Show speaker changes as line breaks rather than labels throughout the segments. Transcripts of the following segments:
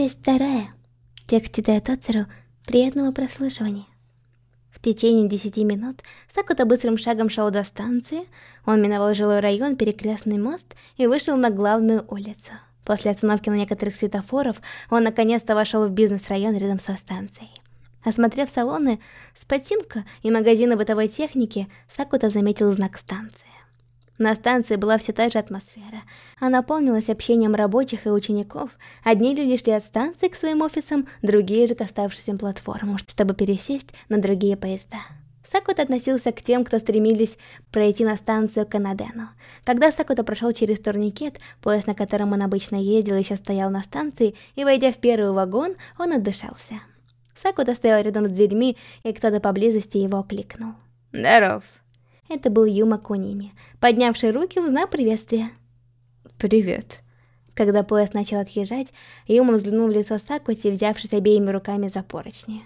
Часть вторая. Текст читает Оцеру. Приятного прослушивания. В течение 10 минут Сакута быстрым шагом шел до станции, он миновал жилой район, перекрестный мост и вышел на главную улицу. После остановки на некоторых светофоров, он наконец-то вошел в бизнес-район рядом со станцией. Осмотрев салоны, спотинка и магазины бытовой техники, Сакута заметил знак станции. На станции была все та же атмосфера. Она полнилась общением рабочих и учеников. Одни люди шли от станции к своим офисам, другие же к оставшимся платформам, чтобы пересесть на другие поезда. Сакута относился к тем, кто стремились пройти на станцию Канадену. Когда Сакута прошел через турникет, поезд, на котором он обычно ездил, еще стоял на станции, и, войдя в первый вагон, он отдышался. Сакута стоял рядом с дверьми, и кто-то поблизости его окликнул.
«Здоров!»
Это был Юма Куними, поднявший руки в знак приветствия.
«Привет».
Когда поезд начал отъезжать, Юма взглянул в лицо Сакути, взявшись обеими руками за поручни.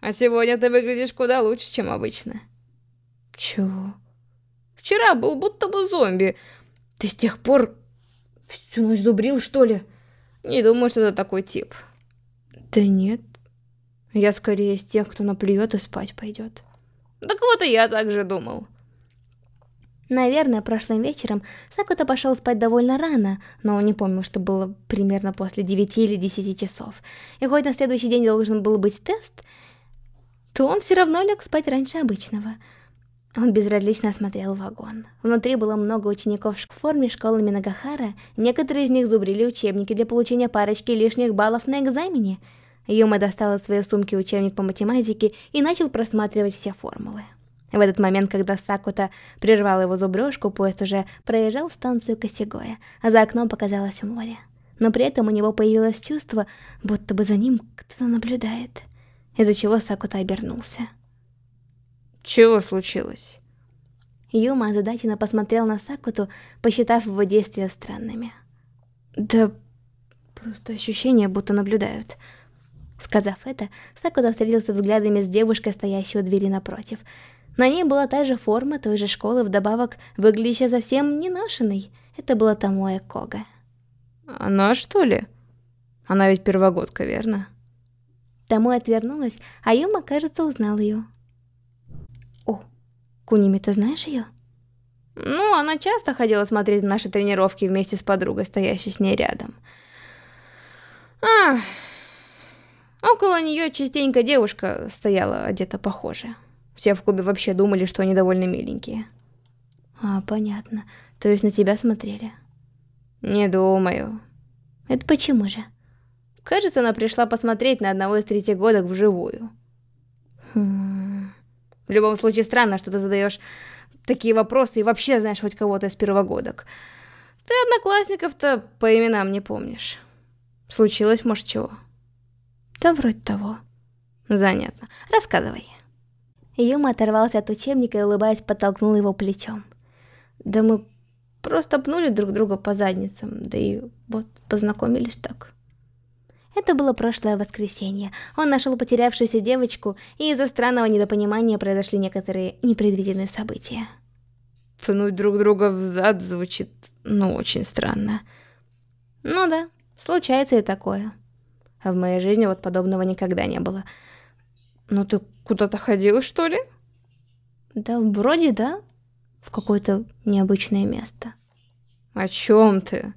«А сегодня ты выглядишь куда лучше, чем обычно».
«Чего?»
«Вчера был будто бы зомби. Ты с тех пор всю ночь зубрил, что ли? Не думаю, что это такой тип».
«Да нет. Я скорее из тех, кто наплюет и спать пойдет».
«Так вот и я так же думал».
Наверное, прошлым вечером Сакута пошел спать довольно рано, но не помнил, что было примерно после 9 или 10 часов. И хоть на следующий день должен был быть тест, то он все равно лег спать раньше обычного. Он безразлично осмотрел вагон. Внутри было много учеников в форме школы Минагахара, некоторые из них зубрили учебники для получения парочки лишних баллов на экзамене. Юма достал из своей сумки учебник по математике и начал просматривать все формулы. В этот момент, когда Сакута прервал его зубрежку, поезд уже проезжал станцию Косигоя, а за окном показалось море. Но при этом у него появилось чувство, будто бы за ним кто-то наблюдает, из-за чего Сакута обернулся.
Чего случилось?
Юма озадаченно посмотрел на Сакуту, посчитав его действия странными.
Да просто ощущение, будто наблюдают.
Сказав это, Сакута встретился взглядами с девушкой, стоящей у двери напротив — на ней была та же форма той же школы, вдобавок выглядящая совсем не ношенной. Это была Тамоя Кога.
Она что ли? Она ведь первогодка, верно?
Тамоя отвернулась, а Юма, кажется, узнал ее. О, Куними, ты знаешь ее?
Ну, она часто ходила смотреть наши тренировки вместе с подругой, стоящей с ней рядом. А, около нее частенько девушка стояла одета похожая. Все в клубе вообще думали, что они довольно миленькие.
А, понятно. То есть на тебя смотрели?
Не думаю.
Это почему же?
Кажется, она пришла посмотреть на одного из третьегодок вживую.
Хм...
В любом случае, странно, что ты задаешь такие вопросы и вообще знаешь хоть кого-то из первогодок. Ты одноклассников-то по именам не помнишь. Случилось, может, чего?
Да вроде того.
Занятно. Рассказывай.
Юма оторвался от учебника и, улыбаясь, подтолкнул его плечом.
Да мы просто пнули друг друга по задницам, да и вот познакомились так.
Это было прошлое воскресенье. Он нашел потерявшуюся девочку, и из-за странного недопонимания произошли некоторые непредвиденные события.
Пнуть друг друга в зад звучит, ну, очень странно.
Ну да, случается и такое.
А в моей жизни вот подобного никогда не было. Ну ты куда-то ходила, что ли?
Да, вроде да. В какое-то необычное место.
О чем ты?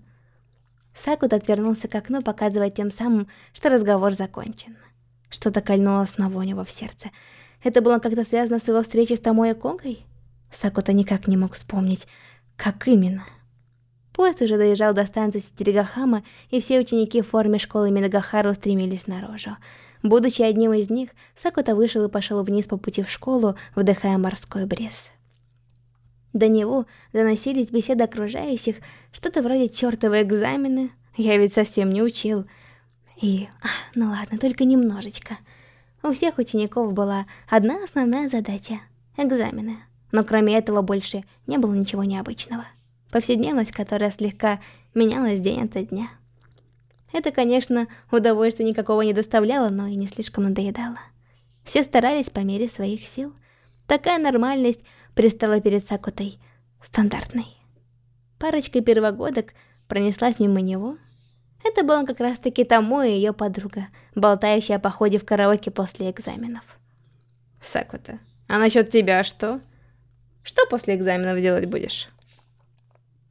Сакут отвернулся к окну, показывая тем самым, что разговор закончен. Что-то кольнуло снова у него в сердце. Это было как-то связано с его встречей с Томой Когой? Сакута никак не мог вспомнить, как именно. Поезд уже доезжал до станции Ситиригахама, и все ученики в форме школы Минагахара устремились наружу. Будучи одним из них, Сакута вышел и пошел вниз по пути в школу, вдыхая морской бриз. До него доносились беседы окружающих, что-то вроде чертовы экзамены. Я ведь совсем не учил. И, а, ну ладно, только немножечко. У всех учеников была одна основная задача — экзамены. Но кроме этого больше не было ничего необычного. Повседневность, которая слегка менялась день ото дня. Это, конечно, удовольствия никакого не доставляло, но и не слишком надоедало. Все старались по мере своих сил. Такая нормальность пристала перед Сакутой стандартной. Парочка первогодок пронеслась мимо него, Это была как раз-таки Тому и ее подруга, болтающая о походе в караоке после экзаменов.
Сакута, а насчет тебя что? Что после экзаменов делать будешь?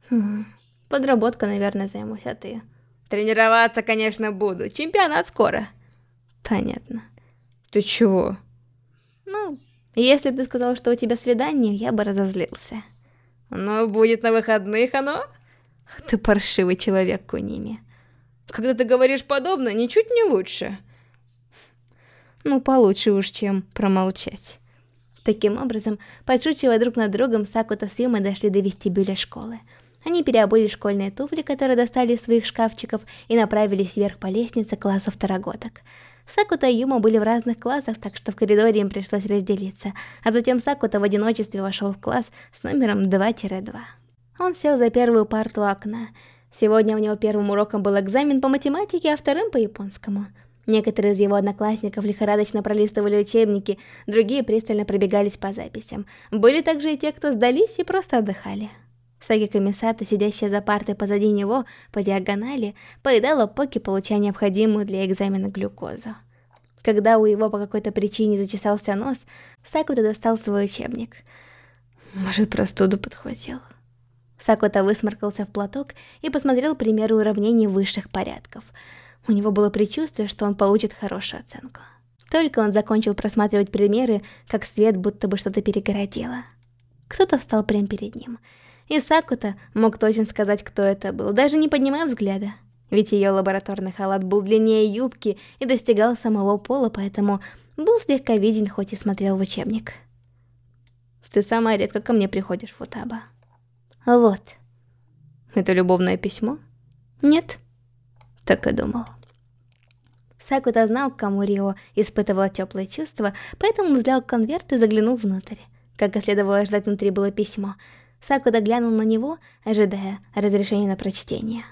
Хм, подработка, наверное, займусь, а ты?
Тренироваться, конечно, буду. Чемпионат скоро.
Понятно.
Ты чего?
Ну, если ты сказал, что у тебя свидание, я бы разозлился.
Ну, будет на выходных оно?
Ты паршивый человек, Куними.
Когда ты говоришь подобное, ничуть не лучше.
Ну, получше уж, чем промолчать. Таким образом, подшучивая друг над другом, Сакута с Юмой дошли до вестибюля школы. Они переобули школьные туфли, которые достали из своих шкафчиков, и направились вверх по лестнице класса второгодок. Сакута и Юма были в разных классах, так что в коридоре им пришлось разделиться, а затем Сакута в одиночестве вошел в класс с номером 2-2. Он сел за первую парту окна. Сегодня у него первым уроком был экзамен по математике, а вторым по японскому. Некоторые из его одноклассников лихорадочно пролистывали учебники, другие пристально пробегались по записям. Были также и те, кто сдались и просто отдыхали. Саги Камисата, сидящая за партой позади него, по диагонали, поедала поки, получая необходимую для экзамена глюкозу. Когда у его по какой-то причине зачесался нос, Сакута достал свой учебник. Может, простуду подхватил. Сакута высморкался в платок и посмотрел примеры уравнений высших порядков. У него было предчувствие, что он получит хорошую оценку. Только он закончил просматривать примеры, как свет будто бы что-то перегородило. Кто-то встал прямо перед ним. И Сакута мог точно сказать, кто это был, даже не поднимая взгляда. Ведь ее лабораторный халат был длиннее юбки и достигал самого пола, поэтому был слегка виден, хоть и смотрел в учебник. Ты сама редко ко мне приходишь, Футаба. Вот. Это любовное письмо? Нет. Так и думал. Сакута знал, к кому Рио испытывала теплые чувства, поэтому взял конверт и заглянул внутрь. Как и следовало ждать, внутри было письмо. Сакута глянул на него, ожидая разрешения на прочтение.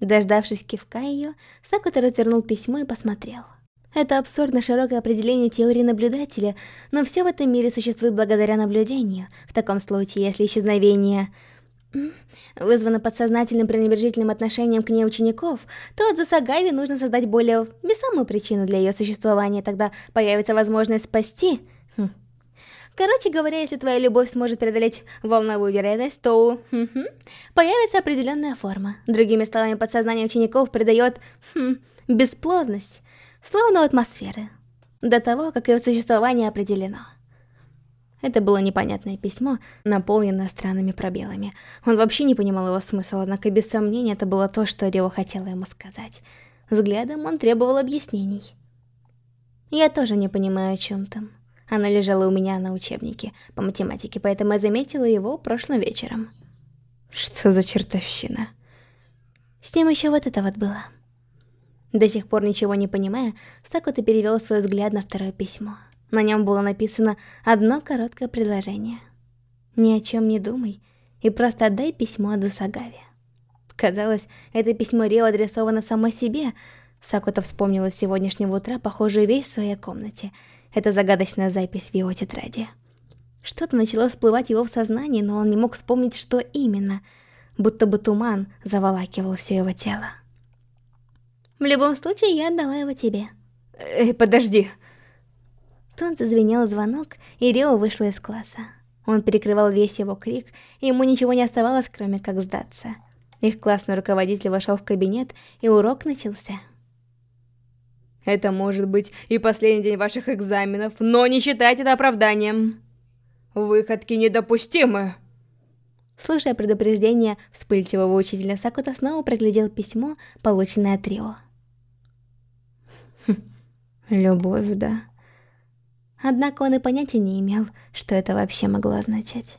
Дождавшись кивка ее, Сакута развернул письмо и посмотрел. Это абсурдно широкое определение теории наблюдателя, но все в этом мире существует благодаря наблюдению. В таком случае, если исчезновение вызвано подсознательным пренебрежительным отношением к ней учеников, то от Засагави нужно создать более весомую причину для ее существования, тогда появится возможность спасти. Короче говоря, если твоя любовь сможет преодолеть волновую вероятность, то появится определенная форма. Другими словами, подсознание учеников придает хм, бесплодность, словно атмосферы, до того, как ее существование определено. Это было непонятное письмо, наполненное странными пробелами. Он вообще не понимал его смысла, однако без сомнения это было то, что Рио хотела ему сказать. Взглядом он требовал объяснений. Я тоже не понимаю, о чем там. Оно лежало у меня на учебнике по математике, поэтому я заметила его прошлым вечером. Что за чертовщина? С ним еще вот это вот было. До сих пор ничего не понимая, Сакута перевел свой взгляд на второе письмо. На нем было написано одно короткое предложение. «Ни о чем не думай и просто отдай письмо от Засагави». Казалось, это письмо Рио адресовано само себе. Сакута вспомнила с сегодняшнего утра похожую вещь в своей комнате. Это загадочная запись в его тетради. Что-то начало всплывать его в сознании, но он не мог вспомнить, что именно. Будто бы туман заволакивал все его тело. В любом случае, я отдала его тебе.
Эй, подожди.
Тут зазвенел звонок, и Рио вышла из класса. Он перекрывал весь его крик, и ему ничего не оставалось, кроме как сдаться. Их классный руководитель вошел в кабинет, и урок начался.
Это может быть и последний день ваших экзаменов, но не считайте это оправданием. Выходки недопустимы.
Слушая предупреждение вспыльчивого учителя, Сакута снова проглядел письмо, полученное от Рио. Хм, любовь, да. Однако он и понятия не имел, что это вообще могло означать.